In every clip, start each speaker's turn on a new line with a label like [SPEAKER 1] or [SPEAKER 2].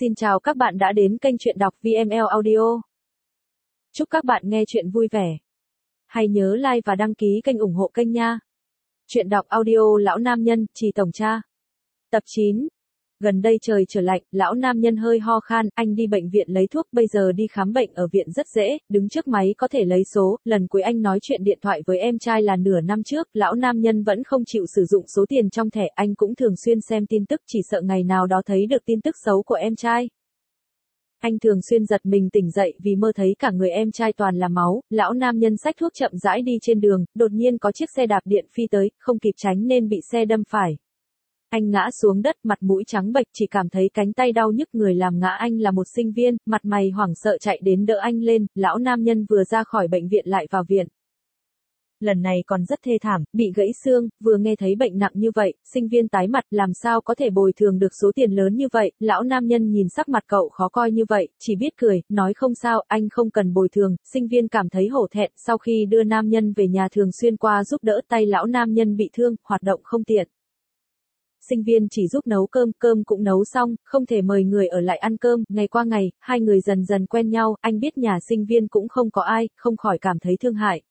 [SPEAKER 1] Xin chào các bạn đã đến kênh truyện đọc VML Audio. Chúc các bạn nghe truyện vui vẻ. Hãy nhớ like và đăng ký kênh ủng hộ kênh nha. Truyện đọc audio lão nam nhân, trì tổng cha. Tập 9. Gần đây trời trở lạnh, lão nam nhân hơi ho khan, anh đi bệnh viện lấy thuốc, bây giờ đi khám bệnh ở viện rất dễ, đứng trước máy có thể lấy số, lần cuối anh nói chuyện điện thoại với em trai là nửa năm trước, lão nam nhân vẫn không chịu sử dụng số tiền trong thẻ, anh cũng thường xuyên xem tin tức, chỉ sợ ngày nào đó thấy được tin tức xấu của em trai. Anh thường xuyên giật mình tỉnh dậy vì mơ thấy cả người em trai toàn là máu, lão nam nhân sách thuốc chậm rãi đi trên đường, đột nhiên có chiếc xe đạp điện phi tới, không kịp tránh nên bị xe đâm phải. Anh ngã xuống đất mặt mũi trắng bệch chỉ cảm thấy cánh tay đau nhức người làm ngã anh là một sinh viên, mặt mày hoảng sợ chạy đến đỡ anh lên, lão nam nhân vừa ra khỏi bệnh viện lại vào viện. Lần này còn rất thê thảm, bị gãy xương, vừa nghe thấy bệnh nặng như vậy, sinh viên tái mặt làm sao có thể bồi thường được số tiền lớn như vậy, lão nam nhân nhìn sắc mặt cậu khó coi như vậy, chỉ biết cười, nói không sao, anh không cần bồi thường, sinh viên cảm thấy hổ thẹn, sau khi đưa nam nhân về nhà thường xuyên qua giúp đỡ tay lão nam nhân bị thương, hoạt động không tiện sinh viên chỉ giúp nấu cơm, cơm cũng nấu xong, không thể mời người ở lại ăn cơm, ngày qua ngày, hai người dần dần quen nhau, anh biết nhà sinh viên cũng không có ai, không khỏi cảm thấy thương hại.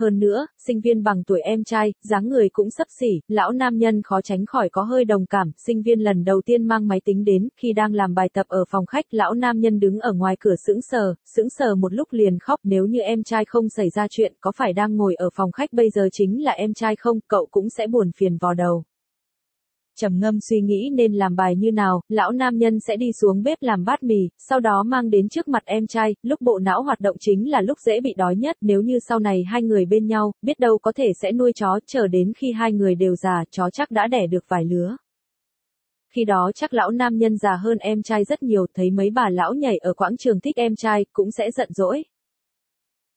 [SPEAKER 1] Hơn nữa, sinh viên bằng tuổi em trai, dáng người cũng sấp xỉ, lão nam nhân khó tránh khỏi có hơi đồng cảm, sinh viên lần đầu tiên mang máy tính đến, khi đang làm bài tập ở phòng khách, lão nam nhân đứng ở ngoài cửa sững sờ, sững sờ một lúc liền khóc, nếu như em trai không xảy ra chuyện, có phải đang ngồi ở phòng khách bây giờ chính là em trai không, cậu cũng sẽ buồn phiền vò đầu trầm ngâm suy nghĩ nên làm bài như nào, lão nam nhân sẽ đi xuống bếp làm bát mì, sau đó mang đến trước mặt em trai, lúc bộ não hoạt động chính là lúc dễ bị đói nhất, nếu như sau này hai người bên nhau, biết đâu có thể sẽ nuôi chó, chờ đến khi hai người đều già, chó chắc đã đẻ được vài lứa. Khi đó chắc lão nam nhân già hơn em trai rất nhiều, thấy mấy bà lão nhảy ở quãng trường thích em trai, cũng sẽ giận dỗi.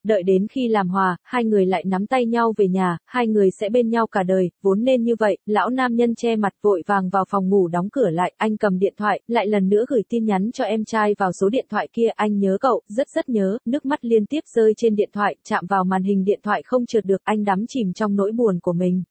[SPEAKER 1] Đợi đến khi làm hòa, hai người lại nắm tay nhau về nhà, hai người sẽ bên nhau cả đời, vốn nên như vậy, lão nam nhân che mặt vội vàng vào phòng ngủ đóng cửa lại, anh cầm điện thoại, lại lần nữa gửi tin nhắn cho em trai vào số điện thoại kia, anh nhớ cậu, rất rất nhớ, nước mắt liên tiếp rơi trên điện thoại, chạm vào màn hình điện thoại không trượt được, anh đắm chìm trong nỗi buồn của mình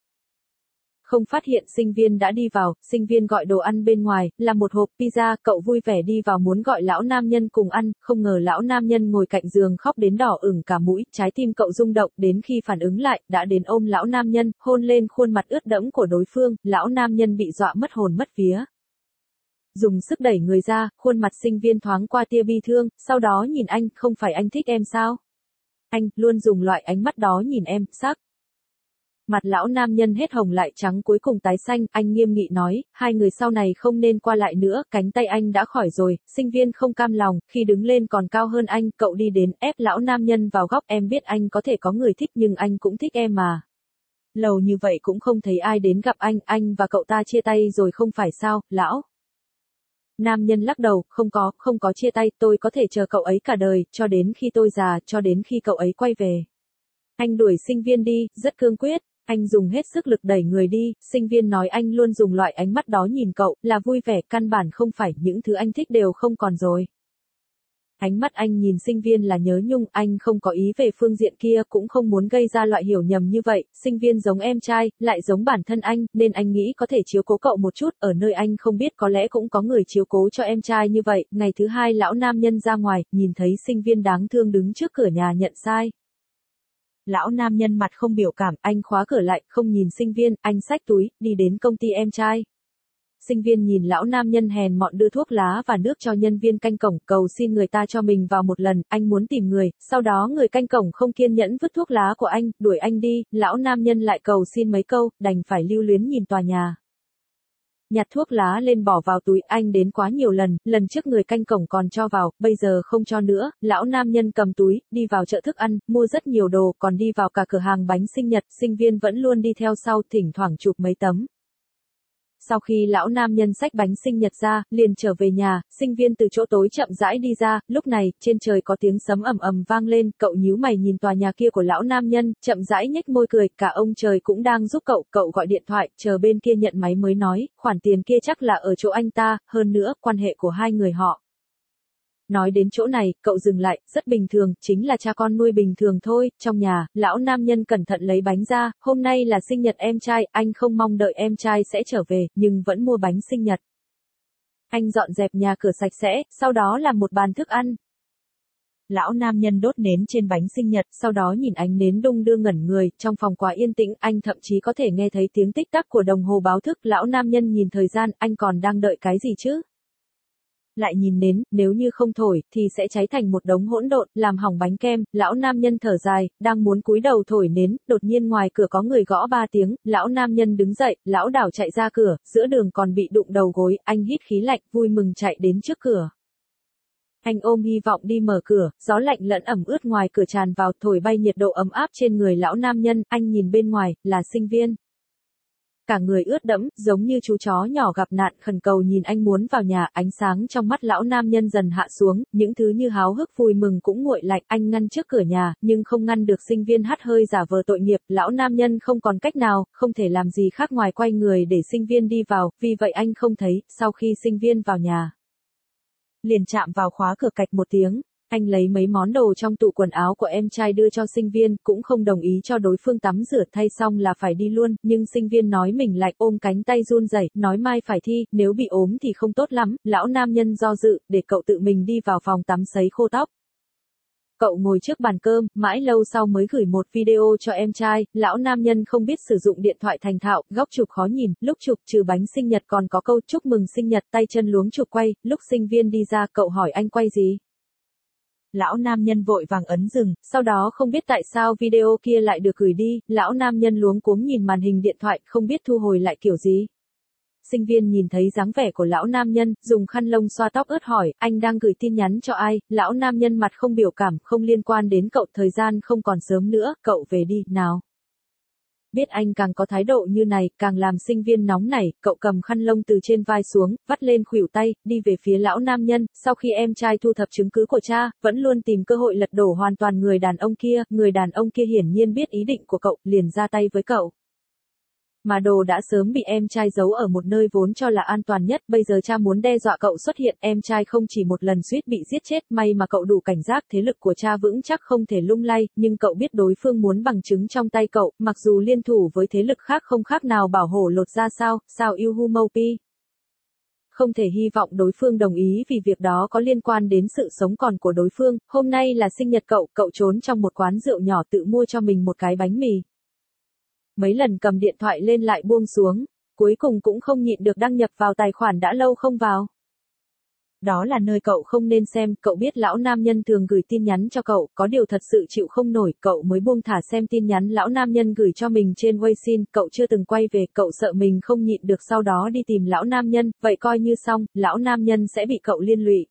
[SPEAKER 1] không phát hiện sinh viên đã đi vào, sinh viên gọi đồ ăn bên ngoài, là một hộp pizza, cậu vui vẻ đi vào muốn gọi lão nam nhân cùng ăn, không ngờ lão nam nhân ngồi cạnh giường khóc đến đỏ ửng cả mũi, trái tim cậu rung động, đến khi phản ứng lại, đã đến ôm lão nam nhân, hôn lên khuôn mặt ướt đẫm của đối phương, lão nam nhân bị dọa mất hồn mất vía dùng sức đẩy người ra, khuôn mặt sinh viên thoáng qua tia bi thương, sau đó nhìn anh, không phải anh thích em sao? Anh, luôn dùng loại ánh mắt đó nhìn em, sắc. Mặt lão nam nhân hết hồng lại trắng cuối cùng tái xanh, anh nghiêm nghị nói, hai người sau này không nên qua lại nữa, cánh tay anh đã khỏi rồi, sinh viên không cam lòng, khi đứng lên còn cao hơn anh, cậu đi đến, ép lão nam nhân vào góc, em biết anh có thể có người thích nhưng anh cũng thích em mà. Lâu như vậy cũng không thấy ai đến gặp anh, anh và cậu ta chia tay rồi không phải sao, lão. Nam nhân lắc đầu, không có, không có chia tay, tôi có thể chờ cậu ấy cả đời, cho đến khi tôi già, cho đến khi cậu ấy quay về. Anh đuổi sinh viên đi, rất cương quyết. Anh dùng hết sức lực đẩy người đi, sinh viên nói anh luôn dùng loại ánh mắt đó nhìn cậu, là vui vẻ, căn bản không phải những thứ anh thích đều không còn rồi. Ánh mắt anh nhìn sinh viên là nhớ nhung, anh không có ý về phương diện kia, cũng không muốn gây ra loại hiểu nhầm như vậy, sinh viên giống em trai, lại giống bản thân anh, nên anh nghĩ có thể chiếu cố cậu một chút, ở nơi anh không biết có lẽ cũng có người chiếu cố cho em trai như vậy, ngày thứ hai lão nam nhân ra ngoài, nhìn thấy sinh viên đáng thương đứng trước cửa nhà nhận sai. Lão nam nhân mặt không biểu cảm, anh khóa cửa lại, không nhìn sinh viên, anh xách túi, đi đến công ty em trai. Sinh viên nhìn lão nam nhân hèn mọn đưa thuốc lá và nước cho nhân viên canh cổng, cầu xin người ta cho mình vào một lần, anh muốn tìm người, sau đó người canh cổng không kiên nhẫn vứt thuốc lá của anh, đuổi anh đi, lão nam nhân lại cầu xin mấy câu, đành phải lưu luyến nhìn tòa nhà nhặt thuốc lá lên bỏ vào túi, anh đến quá nhiều lần, lần trước người canh cổng còn cho vào, bây giờ không cho nữa, lão nam nhân cầm túi, đi vào chợ thức ăn, mua rất nhiều đồ, còn đi vào cả cửa hàng bánh sinh nhật, sinh viên vẫn luôn đi theo sau, thỉnh thoảng chụp mấy tấm. Sau khi lão nam nhân sách bánh sinh nhật ra, liền trở về nhà, sinh viên từ chỗ tối chậm rãi đi ra, lúc này, trên trời có tiếng sấm ầm ầm vang lên, cậu nhíu mày nhìn tòa nhà kia của lão nam nhân, chậm rãi nhếch môi cười, cả ông trời cũng đang giúp cậu, cậu gọi điện thoại, chờ bên kia nhận máy mới nói, khoản tiền kia chắc là ở chỗ anh ta, hơn nữa, quan hệ của hai người họ. Nói đến chỗ này, cậu dừng lại, rất bình thường, chính là cha con nuôi bình thường thôi, trong nhà, lão nam nhân cẩn thận lấy bánh ra, hôm nay là sinh nhật em trai, anh không mong đợi em trai sẽ trở về, nhưng vẫn mua bánh sinh nhật. Anh dọn dẹp nhà cửa sạch sẽ, sau đó làm một bàn thức ăn. Lão nam nhân đốt nến trên bánh sinh nhật, sau đó nhìn ánh nến đung đưa ngẩn người, trong phòng quá yên tĩnh, anh thậm chí có thể nghe thấy tiếng tích tắc của đồng hồ báo thức. Lão nam nhân nhìn thời gian, anh còn đang đợi cái gì chứ? Lại nhìn nến, nếu như không thổi, thì sẽ cháy thành một đống hỗn độn, làm hỏng bánh kem, lão nam nhân thở dài, đang muốn cúi đầu thổi nến, đột nhiên ngoài cửa có người gõ ba tiếng, lão nam nhân đứng dậy, lão đảo chạy ra cửa, giữa đường còn bị đụng đầu gối, anh hít khí lạnh, vui mừng chạy đến trước cửa. Anh ôm hy vọng đi mở cửa, gió lạnh lẫn ẩm ướt ngoài cửa tràn vào, thổi bay nhiệt độ ấm áp trên người lão nam nhân, anh nhìn bên ngoài, là sinh viên cả người ướt đẫm, giống như chú chó nhỏ gặp nạn khẩn cầu nhìn anh muốn vào nhà, ánh sáng trong mắt lão nam nhân dần hạ xuống, những thứ như háo hức vui mừng cũng nguội lạnh, anh ngăn trước cửa nhà, nhưng không ngăn được sinh viên hắt hơi giả vờ tội nghiệp, lão nam nhân không còn cách nào, không thể làm gì khác ngoài quay người để sinh viên đi vào, vì vậy anh không thấy, sau khi sinh viên vào nhà. Liền chạm vào khóa cửa cạch một tiếng, anh lấy mấy món đồ trong tủ quần áo của em trai đưa cho sinh viên, cũng không đồng ý cho đối phương tắm rửa thay xong là phải đi luôn, nhưng sinh viên nói mình lại ôm cánh tay run rẩy, nói mai phải thi, nếu bị ốm thì không tốt lắm, lão nam nhân do dự, để cậu tự mình đi vào phòng tắm sấy khô tóc. Cậu ngồi trước bàn cơm, mãi lâu sau mới gửi một video cho em trai, lão nam nhân không biết sử dụng điện thoại thành thạo, góc chụp khó nhìn, lúc chụp trừ bánh sinh nhật còn có câu chúc mừng sinh nhật tay chân luống chụp quay, lúc sinh viên đi ra cậu hỏi anh quay gì. Lão nam nhân vội vàng ấn dừng, sau đó không biết tại sao video kia lại được gửi đi, lão nam nhân luống cuống nhìn màn hình điện thoại, không biết thu hồi lại kiểu gì. Sinh viên nhìn thấy dáng vẻ của lão nam nhân, dùng khăn lông xoa tóc ướt hỏi, anh đang gửi tin nhắn cho ai, lão nam nhân mặt không biểu cảm, không liên quan đến cậu, thời gian không còn sớm nữa, cậu về đi, nào. Biết anh càng có thái độ như này, càng làm sinh viên nóng nảy, cậu cầm khăn lông từ trên vai xuống, vắt lên khuỷu tay, đi về phía lão nam nhân, sau khi em trai thu thập chứng cứ của cha, vẫn luôn tìm cơ hội lật đổ hoàn toàn người đàn ông kia, người đàn ông kia hiển nhiên biết ý định của cậu, liền ra tay với cậu. Mà đồ đã sớm bị em trai giấu ở một nơi vốn cho là an toàn nhất, bây giờ cha muốn đe dọa cậu xuất hiện, em trai không chỉ một lần suýt bị giết chết, may mà cậu đủ cảnh giác, thế lực của cha vững chắc không thể lung lay, nhưng cậu biết đối phương muốn bằng chứng trong tay cậu, mặc dù liên thủ với thế lực khác không khác nào bảo hổ lột ra sao, sao yêu hu Moupi không thể hy vọng đối phương đồng ý vì việc đó có liên quan đến sự sống còn của đối phương. Hôm nay là sinh nhật cậu, cậu trốn trong một quán rượu nhỏ tự mua cho mình một cái bánh mì mấy lần cầm điện thoại lên lại buông xuống, cuối cùng cũng không nhịn được đăng nhập vào tài khoản đã lâu không vào. Đó là nơi cậu không nên xem, cậu biết lão nam nhân thường gửi tin nhắn cho cậu, có điều thật sự chịu không nổi, cậu mới buông thả xem tin nhắn lão nam nhân gửi cho mình trên Weixin, cậu chưa từng quay về, cậu sợ mình không nhịn được sau đó đi tìm lão nam nhân, vậy coi như xong, lão nam nhân sẽ bị cậu liên lụy.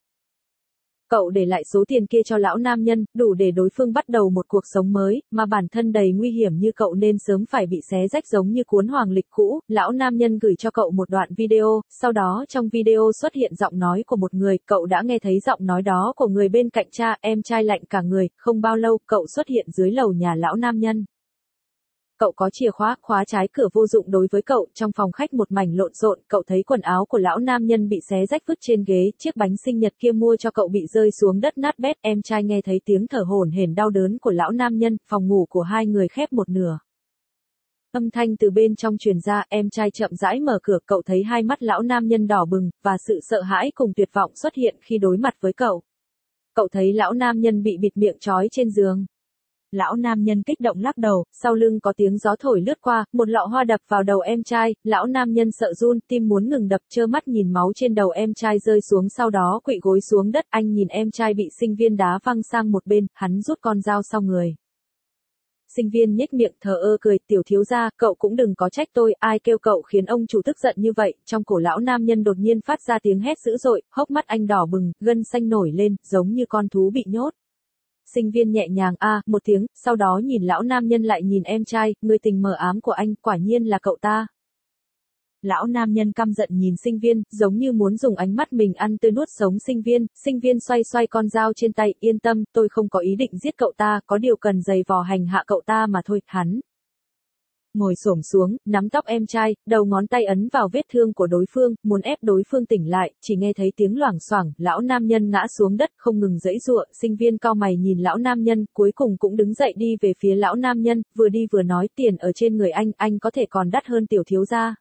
[SPEAKER 1] Cậu để lại số tiền kia cho lão nam nhân, đủ để đối phương bắt đầu một cuộc sống mới, mà bản thân đầy nguy hiểm như cậu nên sớm phải bị xé rách giống như cuốn hoàng lịch cũ. Lão nam nhân gửi cho cậu một đoạn video, sau đó trong video xuất hiện giọng nói của một người, cậu đã nghe thấy giọng nói đó của người bên cạnh cha, em trai lạnh cả người, không bao lâu cậu xuất hiện dưới lầu nhà lão nam nhân. Cậu có chìa khóa, khóa trái cửa vô dụng đối với cậu, trong phòng khách một mảnh lộn xộn, cậu thấy quần áo của lão nam nhân bị xé rách vứt trên ghế, chiếc bánh sinh nhật kia mua cho cậu bị rơi xuống đất nát bét, em trai nghe thấy tiếng thở hổn hển đau đớn của lão nam nhân, phòng ngủ của hai người khép một nửa. Âm thanh từ bên trong truyền ra, em trai chậm rãi mở cửa, cậu thấy hai mắt lão nam nhân đỏ bừng, và sự sợ hãi cùng tuyệt vọng xuất hiện khi đối mặt với cậu. Cậu thấy lão nam nhân bị bịt miệng trói trên giường. Lão nam nhân kích động lắc đầu, sau lưng có tiếng gió thổi lướt qua, một lọ hoa đập vào đầu em trai, lão nam nhân sợ run, tim muốn ngừng đập, trơ mắt nhìn máu trên đầu em trai rơi xuống sau đó quỵ gối xuống đất, anh nhìn em trai bị sinh viên đá văng sang một bên, hắn rút con dao sau người. Sinh viên nhếch miệng thờ ơ cười, tiểu thiếu gia, cậu cũng đừng có trách tôi, ai kêu cậu khiến ông chủ tức giận như vậy, trong cổ lão nam nhân đột nhiên phát ra tiếng hét dữ dội, hốc mắt anh đỏ bừng, gân xanh nổi lên, giống như con thú bị nhốt. Sinh viên nhẹ nhàng a một tiếng, sau đó nhìn lão nam nhân lại nhìn em trai, người tình mờ ám của anh, quả nhiên là cậu ta. Lão nam nhân căm giận nhìn sinh viên, giống như muốn dùng ánh mắt mình ăn tươi nuốt sống sinh viên, sinh viên xoay xoay con dao trên tay, yên tâm, tôi không có ý định giết cậu ta, có điều cần giày vò hành hạ cậu ta mà thôi, hắn ngồi xổm xuống, nắm tóc em trai, đầu ngón tay ấn vào vết thương của đối phương, muốn ép đối phương tỉnh lại, chỉ nghe thấy tiếng loảng xoảng, lão nam nhân ngã xuống đất, không ngừng dẫy giụa, sinh viên cao mày nhìn lão nam nhân, cuối cùng cũng đứng dậy đi về phía lão nam nhân, vừa đi vừa nói tiền ở trên người anh, anh có thể còn đắt hơn tiểu thiếu gia.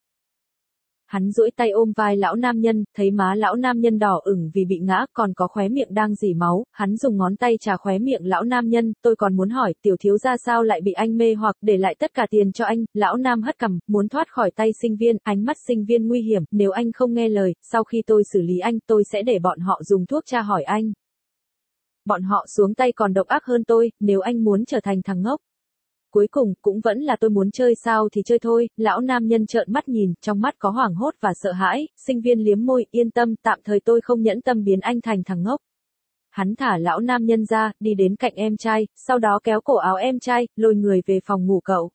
[SPEAKER 1] Hắn duỗi tay ôm vai lão nam nhân, thấy má lão nam nhân đỏ ửng vì bị ngã, còn có khóe miệng đang dỉ máu, hắn dùng ngón tay trà khóe miệng lão nam nhân, tôi còn muốn hỏi, tiểu thiếu gia sao lại bị anh mê hoặc để lại tất cả tiền cho anh, lão nam hất cằm, muốn thoát khỏi tay sinh viên, ánh mắt sinh viên nguy hiểm, nếu anh không nghe lời, sau khi tôi xử lý anh, tôi sẽ để bọn họ dùng thuốc tra hỏi anh. Bọn họ xuống tay còn độc ác hơn tôi, nếu anh muốn trở thành thằng ngốc. Cuối cùng, cũng vẫn là tôi muốn chơi sao thì chơi thôi, lão nam nhân trợn mắt nhìn, trong mắt có hoảng hốt và sợ hãi, sinh viên liếm môi, yên tâm, tạm thời tôi không nhẫn tâm biến anh thành thằng ngốc. Hắn thả lão nam nhân ra, đi đến cạnh em trai, sau đó kéo cổ áo em trai, lôi người về phòng ngủ cậu.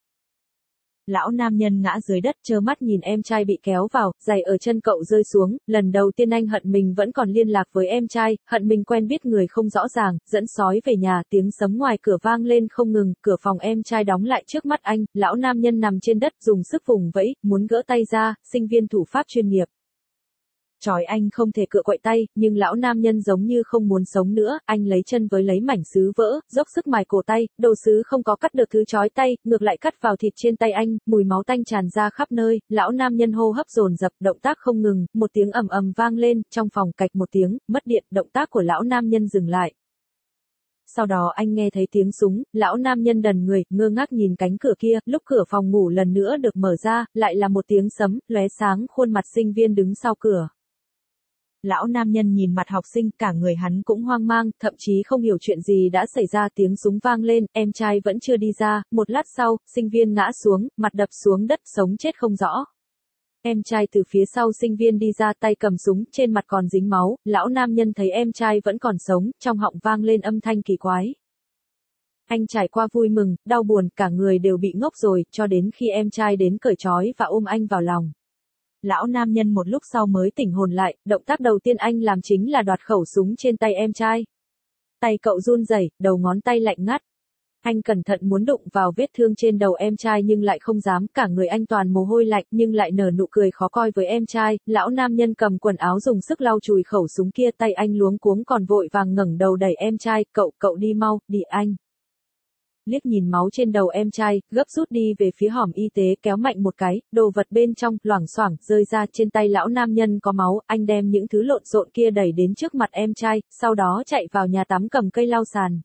[SPEAKER 1] Lão nam nhân ngã dưới đất trơ mắt nhìn em trai bị kéo vào, giày ở chân cậu rơi xuống, lần đầu tiên anh hận mình vẫn còn liên lạc với em trai, hận mình quen biết người không rõ ràng, dẫn sói về nhà, tiếng sấm ngoài cửa vang lên không ngừng, cửa phòng em trai đóng lại trước mắt anh, lão nam nhân nằm trên đất dùng sức vùng vẫy, muốn gỡ tay ra, sinh viên thủ pháp chuyên nghiệp. Chói anh không thể cựa quậy tay, nhưng lão nam nhân giống như không muốn sống nữa, anh lấy chân với lấy mảnh sứ vỡ, dốc sức mài cổ tay, đồ sứ không có cắt được thứ chói tay, ngược lại cắt vào thịt trên tay anh, mùi máu tanh tràn ra khắp nơi, lão nam nhân hô hấp dồn dập, động tác không ngừng, một tiếng ầm ầm vang lên, trong phòng cạch một tiếng, mất điện, động tác của lão nam nhân dừng lại. Sau đó anh nghe thấy tiếng súng, lão nam nhân đần người, ngơ ngác nhìn cánh cửa kia, lúc cửa phòng ngủ lần nữa được mở ra, lại là một tiếng sấm, lóe sáng, khuôn mặt sinh viên đứng sau cửa. Lão nam nhân nhìn mặt học sinh, cả người hắn cũng hoang mang, thậm chí không hiểu chuyện gì đã xảy ra, tiếng súng vang lên, em trai vẫn chưa đi ra, một lát sau, sinh viên ngã xuống, mặt đập xuống đất, sống chết không rõ. Em trai từ phía sau sinh viên đi ra tay cầm súng, trên mặt còn dính máu, lão nam nhân thấy em trai vẫn còn sống, trong họng vang lên âm thanh kỳ quái. Anh trải qua vui mừng, đau buồn, cả người đều bị ngốc rồi, cho đến khi em trai đến cởi trói và ôm anh vào lòng. Lão nam nhân một lúc sau mới tỉnh hồn lại, động tác đầu tiên anh làm chính là đoạt khẩu súng trên tay em trai. Tay cậu run rẩy, đầu ngón tay lạnh ngắt. Anh cẩn thận muốn đụng vào vết thương trên đầu em trai nhưng lại không dám, cả người anh toàn mồ hôi lạnh nhưng lại nở nụ cười khó coi với em trai, lão nam nhân cầm quần áo dùng sức lau chùi khẩu súng kia tay anh luống cuống còn vội vàng ngẩng đầu đẩy em trai, cậu, cậu đi mau, đi anh liếc nhìn máu trên đầu em trai, gấp rút đi về phía hòm y tế kéo mạnh một cái, đồ vật bên trong, loảng xoảng, rơi ra trên tay lão nam nhân có máu, anh đem những thứ lộn xộn kia đẩy đến trước mặt em trai, sau đó chạy vào nhà tắm cầm cây lau sàn.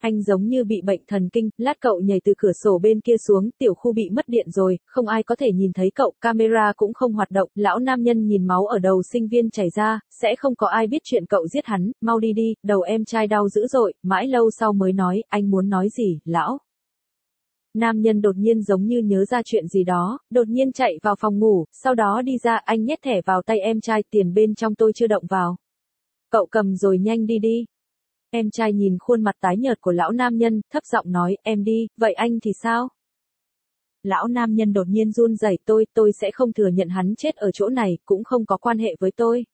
[SPEAKER 1] Anh giống như bị bệnh thần kinh, lát cậu nhảy từ cửa sổ bên kia xuống, tiểu khu bị mất điện rồi, không ai có thể nhìn thấy cậu, camera cũng không hoạt động, lão nam nhân nhìn máu ở đầu sinh viên chảy ra, sẽ không có ai biết chuyện cậu giết hắn, mau đi đi, đầu em trai đau dữ dội, mãi lâu sau mới nói, anh muốn nói gì, lão. Nam nhân đột nhiên giống như nhớ ra chuyện gì đó, đột nhiên chạy vào phòng ngủ, sau đó đi ra, anh nhét thẻ vào tay em trai, tiền bên trong tôi chưa động vào. Cậu cầm rồi nhanh đi đi. Em trai nhìn khuôn mặt tái nhợt của lão nam nhân, thấp giọng nói, em đi, vậy anh thì sao? Lão nam nhân đột nhiên run rẩy tôi, tôi sẽ không thừa nhận hắn chết ở chỗ này, cũng không có quan hệ với tôi.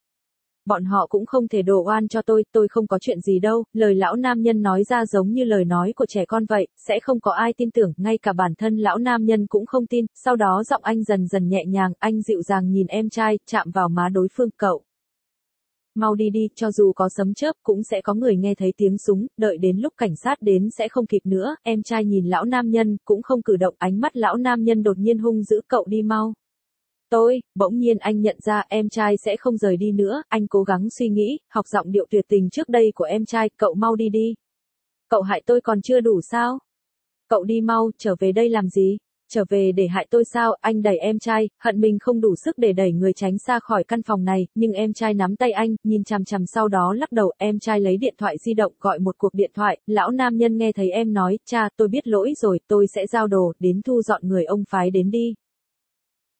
[SPEAKER 1] Bọn họ cũng không thể đổ oan cho tôi, tôi không có chuyện gì đâu, lời lão nam nhân nói ra giống như lời nói của trẻ con vậy, sẽ không có ai tin tưởng, ngay cả bản thân lão nam nhân cũng không tin, sau đó giọng anh dần dần nhẹ nhàng, anh dịu dàng nhìn em trai, chạm vào má đối phương cậu. Mau đi đi, cho dù có sấm chớp cũng sẽ có người nghe thấy tiếng súng, đợi đến lúc cảnh sát đến sẽ không kịp nữa, em trai nhìn lão nam nhân, cũng không cử động ánh mắt lão nam nhân đột nhiên hung giữ cậu đi mau. Tôi, bỗng nhiên anh nhận ra em trai sẽ không rời đi nữa, anh cố gắng suy nghĩ, học giọng điệu tuyệt tình trước đây của em trai, cậu mau đi đi. Cậu hại tôi còn chưa đủ sao? Cậu đi mau, trở về đây làm gì? Trở về để hại tôi sao, anh đẩy em trai, hận mình không đủ sức để đẩy người tránh xa khỏi căn phòng này, nhưng em trai nắm tay anh, nhìn chằm chằm sau đó lắc đầu, em trai lấy điện thoại di động gọi một cuộc điện thoại, lão nam nhân nghe thấy em nói, cha, tôi biết lỗi rồi, tôi sẽ giao đồ, đến thu dọn người ông phái đến đi.